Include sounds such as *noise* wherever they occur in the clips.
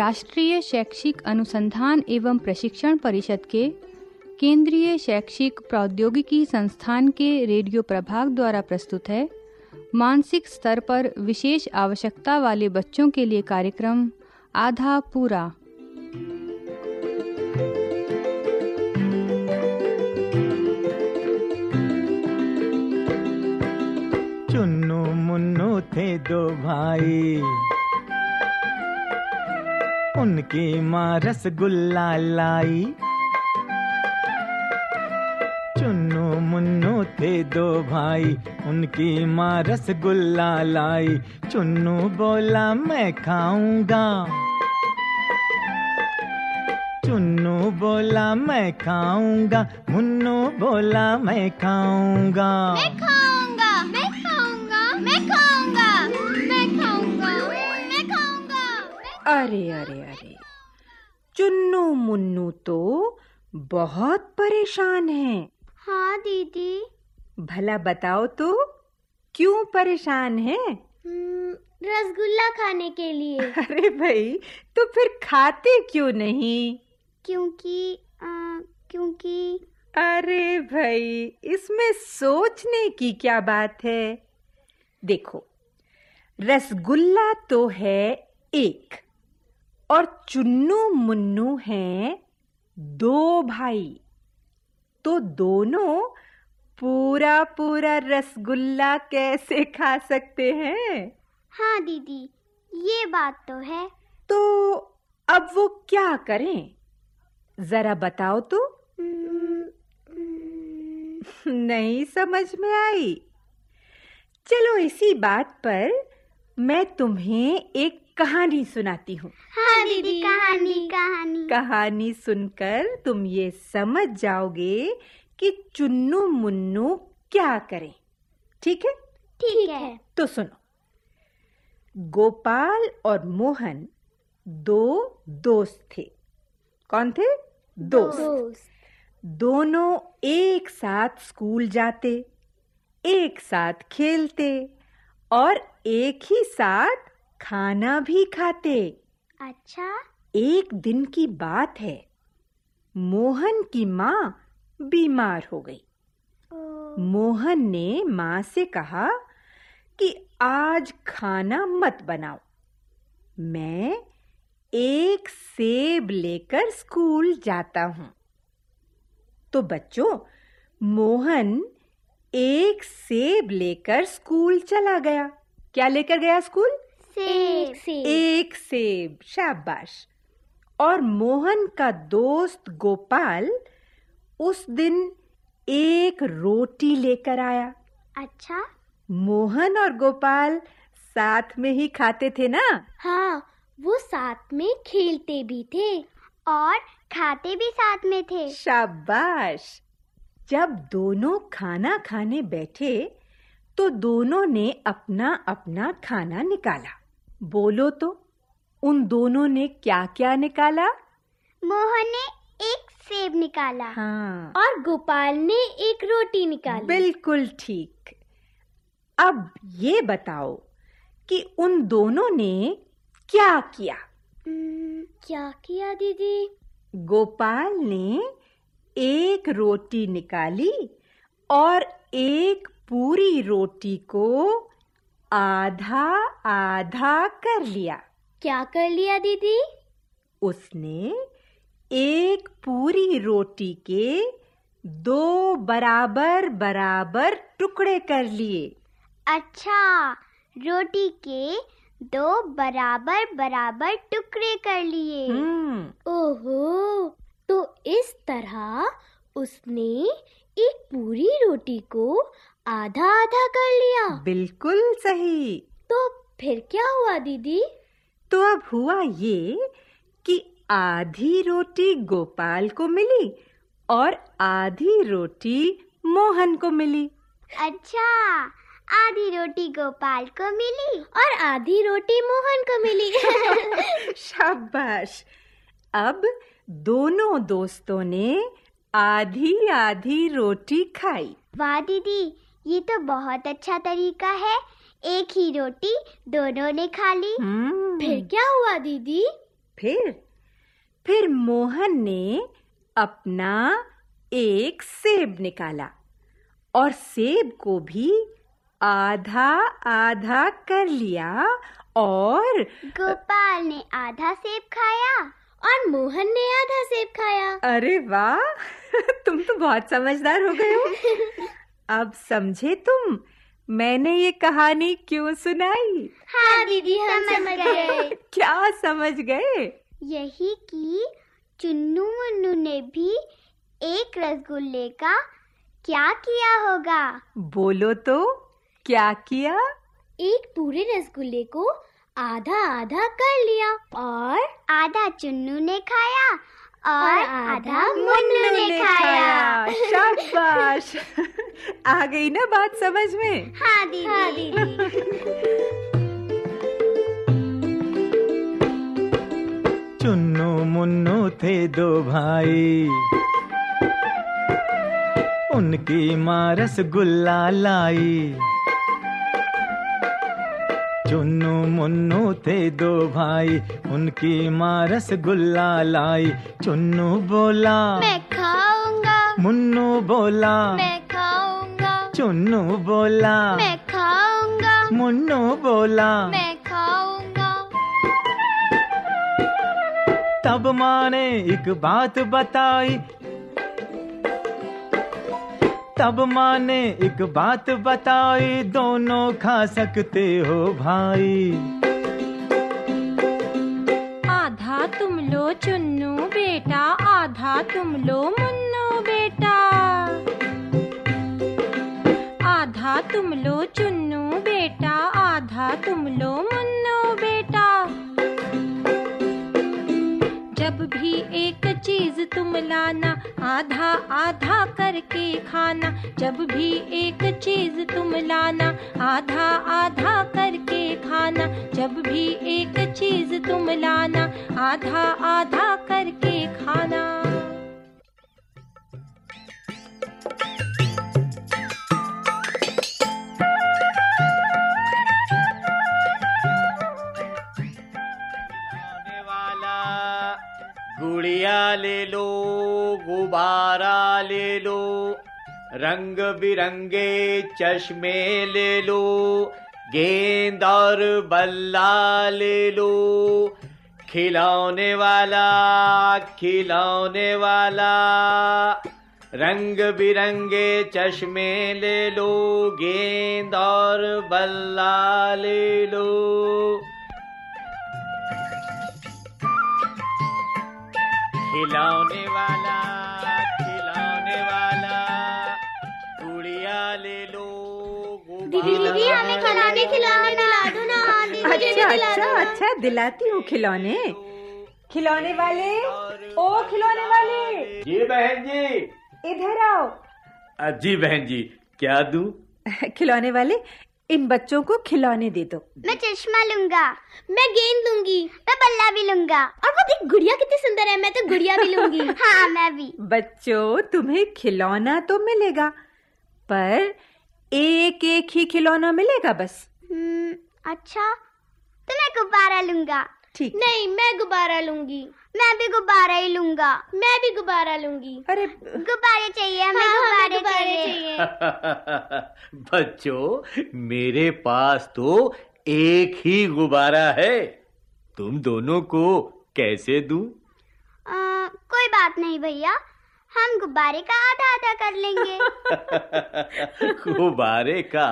राष्ट्रीय शैक्षिक अनुसंधान एवं प्रशिक्षण परिषद के केंद्रीय शैक्षिक प्रौद्योगिकी संस्थान के रेडियो प्रभाग द्वारा प्रस्तुत है। मानसिक स्तर पर विशेष आवश्यकता वाले बच्चों के लिए कार्यक्रम आधा पूरा चुन्नू मुन्नू थे दो भाई। उनकी माँ रसगुल्ला लाई। चुन्नू मुन्नू थे दो भाई उनकी माँ रसगुल्ला लाई। चुन्नू बोला मैं खाऊँगा। चुन्नू बोला मैं खाऊँगा। मुन्नू बोला मैं खाऊँगा मैं खाऊँगा मैं खाऊँगा मैं खाऊँगा मैं खाऊँगा मैं खाऊँगा। अरे अरे अरे। चुन्नू मुन्नू तो बहुत परेशान है। हाँ दीदी। भला बताओ तो क्यों परेशान है? हम्म, रसगुल्ला खाने के लिए। *laughs* अरे भाई तो फिर खाते क्यों नहीं? क्योंकि आ, क्योंकि। अरे भाई इसमें सोचने की क्या बात है? देखो रसगुल्ला तो है एक। और चुन्नू मुन्नू हैं दो भाई। तो दोनों पूरा पूरा रसगुल्ला कैसे खा सकते हैं? हाँ दीदी ये बात तो है। तो अब वो क्या करें? जरा बताओ तो। नहीं समझ में आई। चलो इसी बात पर मैं तुम्हें एक कहानी सुनाती हूँ। हाँ दीदी कहानी कहानी। कहानी सुनकर तुम ये समझ जाओगे कि चुन्नू मुन्नू क्या करें। ठीक है? ठीक है। तो सुनो। गोपाल और मोहन दो दोस्त थे। कौन थे? दोस्त। दोस्त। दोनों एक साथ स्कूल जाते एक साथ खेलते और एक ही साथ खाना भी खाते। अच्छा। एक दिन की बात है। मोहन की माँ बीमार हो गई। मोहन ने माँ से कहा कि आज खाना मत बनाओ। मैं एक सेब लेकर स्कूल जाता हूँ। तो बच्चों मोहन एक सेब लेकर स्कूल चला गया। क्या लेकर गया स्कूल? सेब सेब। एक सेब शाबाश। और मोहन का दोस्त गोपाल उस दिन एक रोटी लेकर आया। अच्छा? मोहन और गोपाल साथ में ही खाते थे ना? हाँ वो साथ में खेलते भी थे और खाते भी साथ में थे। शाबाश। जब दोनों खाना खाने बैठे तो दोनों ने अपना अपना खाना निकाला। बोलो तो उन दोनों ने क्या क्या निकाला? मोहन ने एक सेब निकाला। हाँ। और गोपाल ने एक रोटी निकाली। बिल्कुल ठीक। अब ये बताओ कि उन दोनों ने क्या किया? हम्म, क्या किया दीदी? गोपाल ने एक रोटी निकाली और एक पूरी रोटी को आधा आधा कर लिया। क्या कर लिया दीदी? उसने एक पूरी रोटी के दो बराबर बराबर टुकड़े कर लिए। अच्छा रोटी के दो बराबर बराबर टुकड़े कर लिए। हम्म। ओहो तो इस तरह उसने एक पूरी रोटी को आधा आधा कर लिया। बिल्कुल सही। तो फिर क्या हुआ दीदी? तो अब हुआ ये कि आधी रोटी गोपाल को मिली और आधी रोटी मोहन को मिली। अच्छा आधी रोटी गोपाल को मिली और आधी रोटी मोहन को मिली। *laughs* शाबाश। अब दोनों दोस्तों ने आधी आधी रोटी खाई। वाह दीदी ये तो बहुत अच्छा तरीका है। एक ही रोटी दोनों ने खा ली। हम्म, फिर क्या हुआ दीदी? फिर फिर मोहन ने अपना एक सेब निकाला और सेब को भी आधा आधा कर लिया और गोपाल ने आधा सेब खाया और मोहन ने आधा सेब खाया। अरे वाह *laughs* तुम तो बहुत समझदार हो गए हो। *laughs* अब समझे तुम? मैंने ये कहानी क्यों सुनाई? हाँ दीदी हम समझ *laughs* गए। क्या समझ गए? यही कि चुन्नू मुन्नू ने भी एक रसगुल्ले का क्या किया होगा? बोलो तो क्या किया? एक पूरे रसगुल्ले को आधा आधा कर लिया और आधा चुन्नू ने खाया और आधा मुन्नू ने खाया। शाबाश। आ गई ना बात समझ में? हाँ दीदी। हाँ दीदी। चुन्नू मुन्नू थे दो भाई। उनकी माँ रसगुल्ला लाई। चुन्नू मुन्नू थे दो भाई उनकी माँ रसगुल्ला लाई। चुन्नू बोला मैं खाऊँगा। मुन्नू बोला मैं खाऊँगा। चुन्नू बोला मैं खाऊँगा। मुन्नू बोला। मैं खाऊँगा। तब माँ ने एक बात बताई तब माँ ने एक बात बताई, दोनों खा सकते हो भाई। आधा तुम लो चुन्नू बेटा, आधा तुम लो मुन्नू बेटा। आधा तुम लो चुन्नू बेटा, आधा तुम लो मुन्नू बेटा। जब भी एक चीज़ तुम लाना आधा आधा करके खाना, जब भी एक चीज़ तुम लाना, आधा आधा करके खाना, जब भी एक चीज़ तुम लाना, आधा आधा करके खाना। रंग बिरंगे चश्मे ले लो गेंद और बल्ला ले लो। खिलौने वाला खिलौने वाला रंग बिरंगे चश्मे ले लो गेंद और बल्ला ले लो। खिलौने वाला। दीदी दीदी हमें खिलौने खिलौने दिला दो ना हाँ दीदी अच्छा अच्छा अच्छा दिलाती हूँ खिलौने। खिलौने वाले? ओ खिलौने वाले। जी बहन जी। इधर आओ। जी बहन जी क्या दूँ? *laughs* खिलौने वाले इन बच्चों को खिलौने दे दो। मैं चश्मा लूँगा मैं गेंद लूँगी मैं बल्ला भी लूँगा। और वो देख गुड़िया कितनी सुंदर है मैं तो गुड़िया भी लूँगी। *laughs* हाँ मैं भी। बच्चों तुम्हें खिलौना तो मिलेगा पर एक एक ही खिलौना मिलेगा बस? हम्म, अच्छा तो मैं गुब्बारा लूँगा। ठीक। नहीं मैं गुब्बारा लूँगी। मैं भी गुब्बारा ही लूँगा। मैं भी गुब्बारा लूँगी। अरे गुब्बारे चाहिए हमें गुब्बारे चाहिए। *laughs* बच्चों मेरे पास तो एक ही गुब्बारा है। तुम दोनों को कैसे दूँ? आ, कोई बात नहीं भैया। हम गुब्बारे का आधा आधा कर लेंगे। *laughs* गुब्बारे का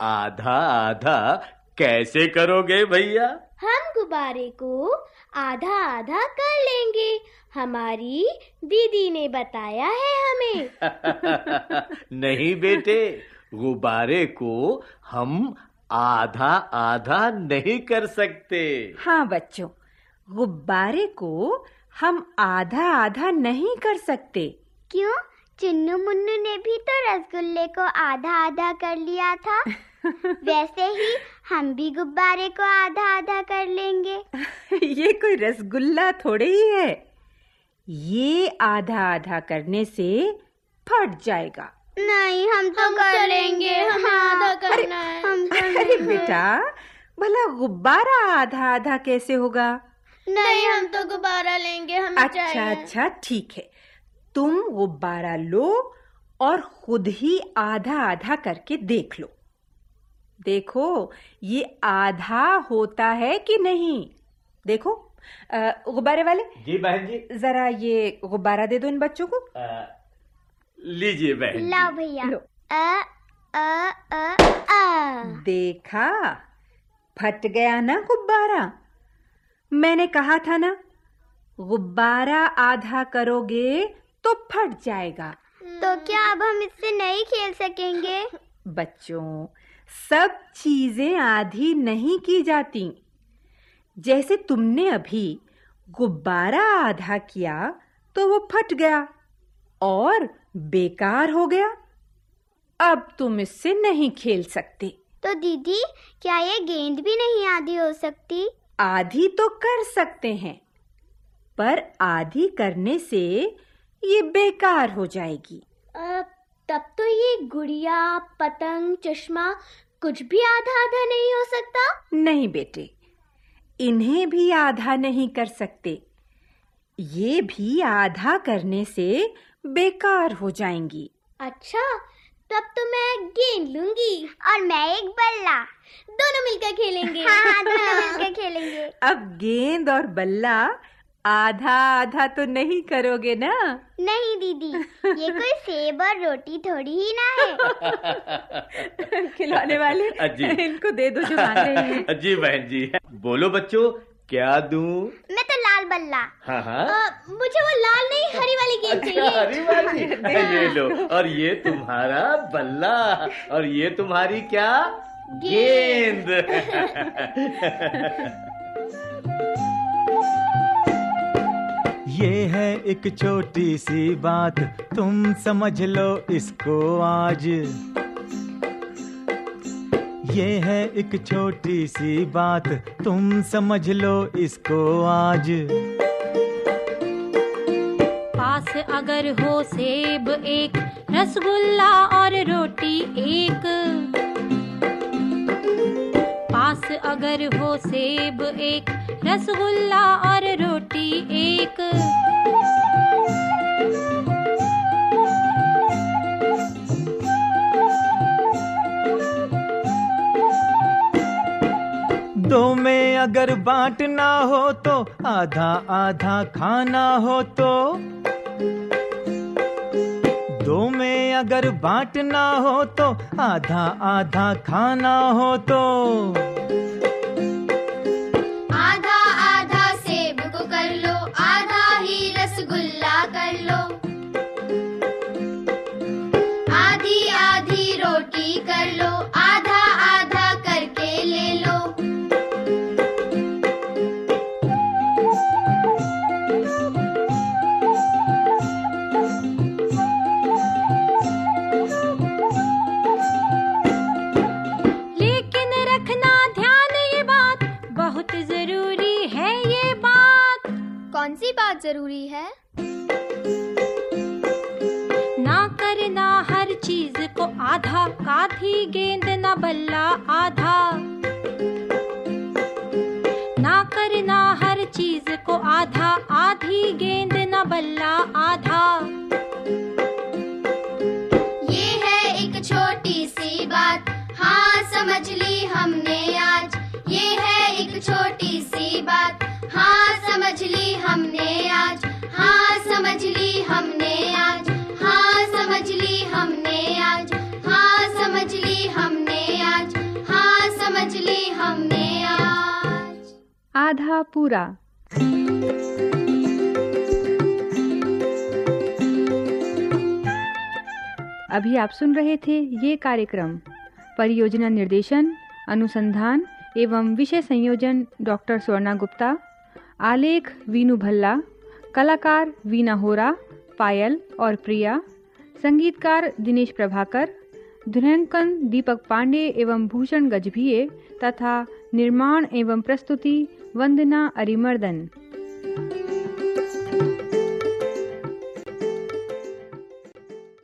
आधा आधा कैसे करोगे भैया? हम गुब्बारे को आधा आधा कर लेंगे। हमारी दीदी ने बताया है हमें। *laughs* नहीं बेटे गुब्बारे को हम आधा आधा नहीं कर सकते। हाँ बच्चों गुब्बारे को हम आधा आधा नहीं कर सकते। क्यों? चुन्नू मुन्नू ने भी तो रसगुल्ले को आधा आधा कर लिया था। *laughs* वैसे ही हम भी गुब्बारे को आधा आधा कर लेंगे। *laughs* ये कोई रसगुल्ला थोड़े ही है। ये आधा आधा करने से फट जाएगा। नहीं हम तो हम कर लेंगे हमें आधा करना है। हम अरे बेटा भला गुब्बारा आधा आधा कैसे होगा? नहीं हम तो गुब्बारा लेंगे हमें अच्छा चाहिए। अच्छा ठीक है। तुम गुब्बारा लो और खुद ही आधा आधा करके देख लो। देखो ये आधा होता है कि नहीं? देखो गुब्बारे वाले? जी बहन जी। जरा ये गुब्बारा दे दो इन बच्चों को। लीजिए बहन जी। लाओ भैया। लो। अ अ अ अ। देखा फट गया ना गुब्बारा? मैंने कहा था ना गुब्बारा आधा करोगे तो फट जाएगा। तो क्या अब हम इससे नहीं खेल सकेंगे? बच्चों सब चीज़ें आधी नहीं की जाती। जैसे तुमने अभी गुब्बारा आधा किया तो वो फट गया और बेकार हो गया। अब तुम इससे नहीं खेल सकते। तो दीदी क्या ये गेंद भी नहीं आधी हो सकती? आधी तो कर सकते हैं पर आधी करने से ये बेकार हो जाएगी। तब तो ये गुड़िया पतंग चश्मा कुछ भी आधा आधा नहीं हो सकता? नहीं बेटे इन्हें भी आधा नहीं कर सकते। ये भी आधा करने से बेकार हो जाएँगी। अच्छा तब तो मैं गेंद लूँगी और मैं एक बल्ला। दोनों मिलकर खेलेंगे। हाँ दोनों *laughs* मिलकर खेलेंगे। अब गेंद और बल्ला आधा आधा तो नहीं करोगे ना? नहीं दीदी ये कोई *laughs* सेब और रोटी थोड़ी ही ना है। खिलौने वाले *laughs* अजी। इनको दे दो जो मांग रहे हैं। जी बहन जी बोलो बच्चों क्या दूँ? मैं तो लाल बल्ला। हाँ हाँ। अ, मुझे वो लाल नहीं हरी वाली गेंद चाहिए। *laughs* अरे वाली? ये लो और ये तुम्हारा बल्ला और ये तुम्हारी क्या? गेंद। ये है एक छोटी सी बात तुम समझ लो इसको आज। ये है एक छोटी सी बात, तुम समझ लो इसको आज। पास अगर हो सेब एक, रसगुल्ला और रोटी एक। पास अगर हो सेब एक, रसगुल्ला और अगर बांटना हो तो आधा आधा खाना हो तो। दो में अगर बांटना हो तो आधा आधा खाना हो तो। बात ज़रूरी है? ना करना हर चीज़ को आधा काठी गेंद न बल्ला आधा। ना करना हर चीज़ को आधा आधी गेंद न बल्ला आधा। ये है एक छोटी सी बात। हाँ समझ ली हमने आज। ये है एक छोटी सी बात। समझ ली हमने आज। हाँ समझ ली हमने आज। हाँ समझ ली हमने आज। हाँ समझ ली हमने आज। हाँ समझ ली हमने आज। आधा पूरा। अभी आप सुन रहे थे ये कार्यक्रम। परियोजना निर्देशन, अनुसंधान एवं विषय संयोजन डॉक्टर स्वर्णा गुप्ता। आलेख वीनू भल्ला, कलाकार वीना होरा, पायल और प्रिया, संगीतकार दिनेश प्रभाकर ध्वनिंकन दीपक पांडे एवं भूषण गजभिये तथा निर्माण एवं प्रस्तुति वंदना अरिमर्दन।